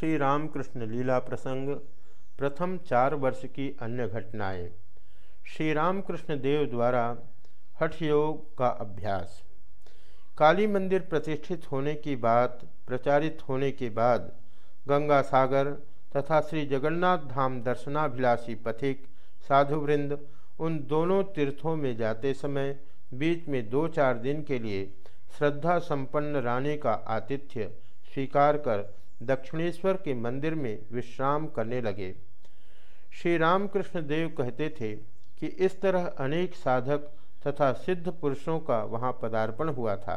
श्री रामकृष्ण लीला प्रसंग, प्रथम चार वर्ष की अन्य घटनाएँ। श्री रामकृष्ण देव द्वारा हठ योग का अभ्यास। काली मंदिर प्रतिष्ठित होने की बात, प्रचारित होने के बाद गंगा सागर तथा श्री जगन्नाथ धाम दर्शनाभिलाषी पथिक, साधुवृंद उन दोनों तीर्थों में जाते समय बीच में दो चार दिन के लिए श्रद्धा संपन्न रानी का आतिथ्य स्वीकार कर दक्षिणेश्वर के मंदिर में विश्राम करने लगे। श्री रामकृष्ण देव कहते थे कि इस तरह अनेक साधक तथा सिद्ध पुरुषों का वहाँ पदार्पण हुआ था।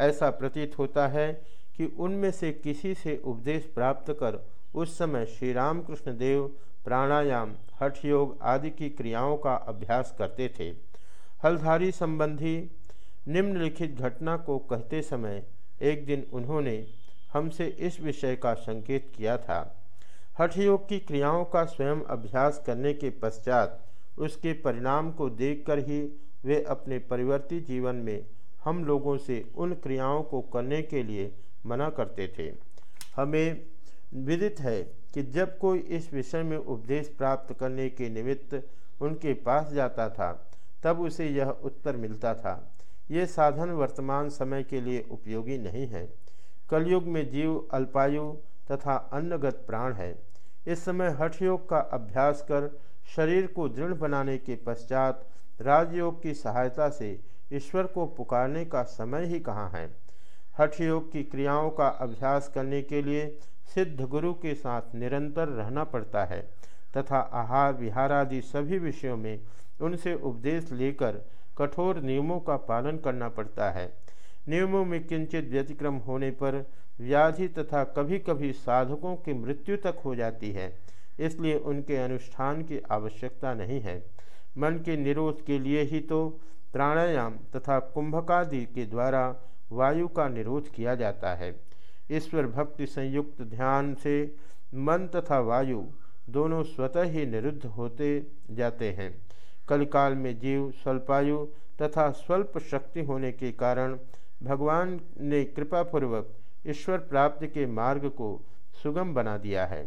ऐसा प्रतीत होता है कि उनमें से किसी से उपदेश प्राप्त कर उस समय श्री रामकृष्ण देव प्राणायाम हठ योग आदि की क्रियाओं का अभ्यास करते थे। हलधारी संबंधी निम्नलिखित घटना को कहते समय एक दिन उन्होंने हमसे इस विषय का संकेत किया था। हठ योग की क्रियाओं का स्वयं अभ्यास करने के पश्चात उसके परिणाम को देखकर ही वे अपने परिवर्ती जीवन में हम लोगों से उन क्रियाओं को करने के लिए मना करते थे। हमें विदित है कि जब कोई इस विषय में उपदेश प्राप्त करने के निमित्त उनके पास जाता था, तब उसे यह उत्तर मिलता था, ये साधन वर्तमान समय के लिए उपयोगी नहीं है। कलयुग में जीव अल्पायु तथा अन्नगत प्राण है। इस समय हठ योग का अभ्यास कर शरीर को दृढ़ बनाने के पश्चात राजयोग की सहायता से ईश्वर को पुकारने का समय ही कहाँ है। हठ योग की क्रियाओं का अभ्यास करने के लिए सिद्ध गुरु के साथ निरंतर रहना पड़ता है तथा आहार विहार आदि सभी विषयों में उनसे उपदेश लेकर कठोर नियमों का पालन करना पड़ता है। नियमों में किंचित व्यतिक्रम होने पर व्याधि तथा कभी कभी साधकों की मृत्यु तक हो जाती है, इसलिए उनके अनुष्ठान की आवश्यकता नहीं है। मन के निरोध के लिए ही तो प्राणायाम तथा कुंभकादि के द्वारा वायु का निरोध किया जाता है। ईश्वर भक्ति संयुक्त ध्यान से मन तथा वायु दोनों स्वतः ही निरुद्ध होते जाते हैं। कलिकाल में जीव स्वल्पायु तथा स्वल्प शक्ति होने के कारण भगवान ने कृपापूर्वक ईश्वर प्राप्ति के मार्ग को सुगम बना दिया है।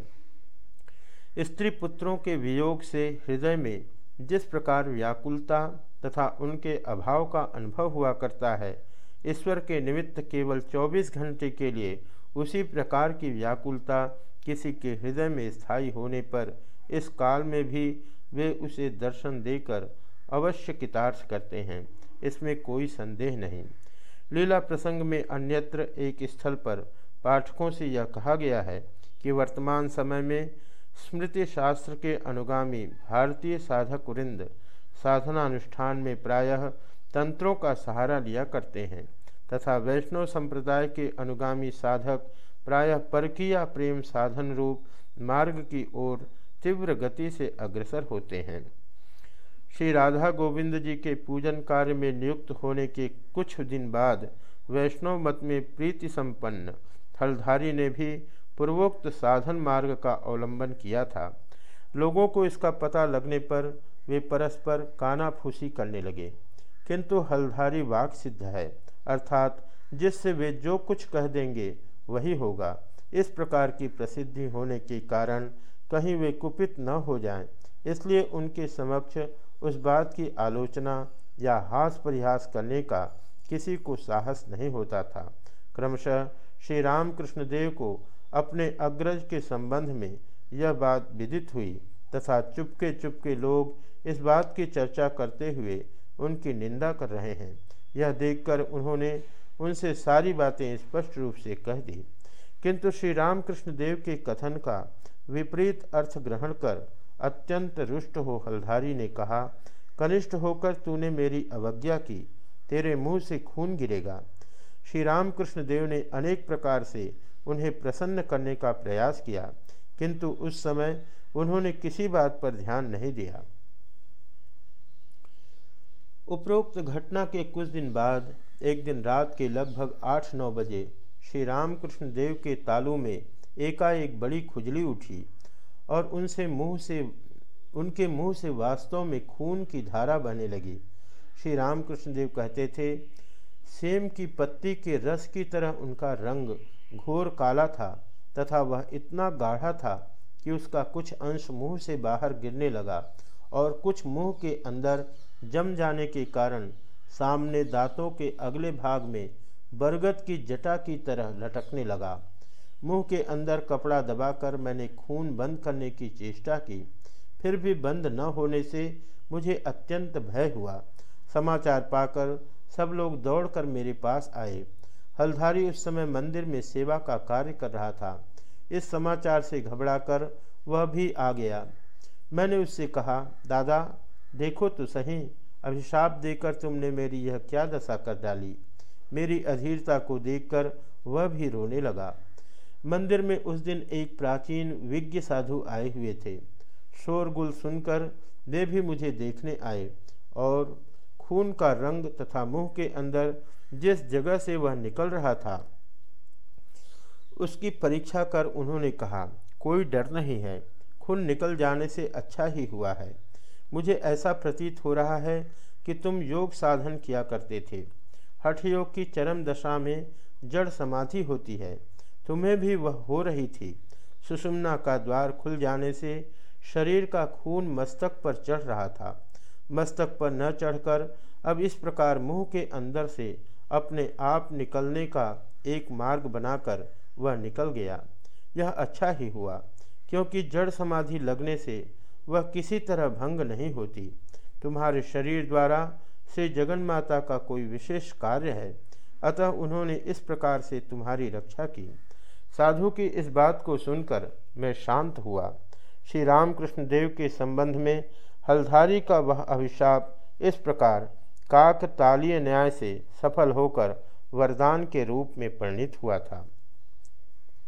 स्त्री पुत्रों के वियोग से हृदय में जिस प्रकार व्याकुलता तथा उनके अभाव का अनुभव हुआ करता है, ईश्वर के निमित्त केवल 24 घंटे के लिए उसी प्रकार की व्याकुलता किसी के हृदय में स्थायी होने पर इस काल में भी वे उसे दर्शन देकर अवश्य कितार्थ करते हैं, इसमें कोई संदेह नहीं। लीला प्रसंग में अन्यत्र एक स्थल पर पाठकों से यह कहा गया है कि वर्तमान समय में स्मृति शास्त्र के अनुगामी भारतीय साधक वृंद साधनानुष्ठान में प्रायः तंत्रों का सहारा लिया करते हैं तथा वैष्णव संप्रदाय के अनुगामी साधक प्रायः परकीय प्रेम साधन रूप मार्ग की ओर तीव्र गति से अग्रसर होते हैं। श्री राधा गोविंद जी के पूजन कार्य में नियुक्त होने के कुछ दिन बाद वैष्णव मत में प्रीति संपन्न थलधारी ने भी पूर्वोक्त साधन मार्ग का अवलंबन किया था। लोगों को इसका पता लगने पर वे परस्पर कानाफूसी करने लगे। किंतु हलधारी वाक सिद्ध है अर्थात जिससे वे जो कुछ कह देंगे वही होगा। इस प्रकार की प्रसिद्धि होने के कारण कहीं वे कुपित न हो जाएँ, इसलिए उनके समक्ष उस बात की आलोचना या हास परिहास करने का किसी को साहस नहीं होता था। क्रमशः श्री रामकृष्ण देव को अपने अग्रज के संबंध में यह बात विदित हुई तथा चुपके चुपके लोग इस बात की चर्चा करते हुए उनकी निंदा कर रहे हैं। यह देखकर उन्होंने उनसे सारी बातें स्पष्ट रूप से कह दी। किंतु श्री रामकृष्ण देव के कथन का विपरीत अर्थ ग्रहण कर अत्यंत रुष्ट हो हलधारी ने कहा, कनिष्ठ होकर तूने मेरी अवज्ञा की, तेरे मुँह से खून गिरेगा। श्री रामकृष्ण देव ने अनेक प्रकार से उन्हें प्रसन्न करने का प्रयास किया, किंतु उस समय उन्होंने किसी बात पर ध्यान नहीं दिया। उपरोक्त घटना के कुछ दिन बाद, एक दिन रात के लगभग आठ नौ बजे श्री रामकृष्ण देव के तालू में एकाएक बड़ी खुजली उठी। और उनसे मुँह से, उनके मुँह से वास्तव में खून की धारा बहने लगी। श्री रामकृष्ण देव कहते थे, सेम की पत्ती के रस की तरह उनका रंग घोर काला था तथा वह इतना गाढ़ा था कि उसका कुछ अंश मुँह से बाहर गिरने लगा और कुछ मुँह के अंदर जम जाने के कारण सामने दांतों के अगले भाग में बरगद की जटा की तरह लटकने लगा। मुँह के अंदर कपड़ा दबाकर मैंने खून बंद करने की चेष्टा की। फिर भी बंद न होने से मुझे अत्यंत भय हुआ। समाचार पाकर सब लोग दौड़कर मेरे पास आए। हल्धारी उस समय मंदिर में सेवा का कार्य कर रहा था। इस समाचार से घबराकर वह भी आ गया। मैंने उससे कहा, दादा, देखो तो सही, अभिशाप देकर तुमने मेरी यह क्या दशा कर डाली? मेरी अधीरता को देखकर वह भी रोने लगा। मंदिर में उस दिन एक प्राचीन विज्ञ साधु आए हुए थे। शोरगुल सुनकर वे भी मुझे देखने आए और खून का रंग तथा मुँह के अंदर जिस जगह से वह निकल रहा था, उसकी परीक्षा कर उन्होंने कहा, कोई डर नहीं है, खून निकल जाने से अच्छा ही हुआ है। मुझे ऐसा प्रतीत हो रहा है कि तुम योग साधन किया करते थे। हठ योग की चरम दशा में जड़ समाधि होती है। तुम्हें भी वह हो रही थी। सुषुम्ना का द्वार खुल जाने से शरीर का खून मस्तक पर चढ़ रहा था। मस्तक पर न चढ़कर अब इस प्रकार मुँह के अंदर से अपने आप निकलने का एक मार्ग बनाकर वह निकल गया। यह अच्छा ही हुआ, क्योंकि जड़ समाधि लगने से वह किसी तरह भंग नहीं होती। तुम्हारे शरीर द्वारा से जगन माता का कोई विशेष कार्य है, अतः उन्होंने इस प्रकार से तुम्हारी रक्षा की। साधु की इस बात को सुनकर मैं शांत हुआ। श्री रामकृष्ण देव के संबंध में हल्धारी का वह अभिशाप इस प्रकार काक तालीय न्याय से सफल होकर वरदान के रूप में परिणित हुआ था।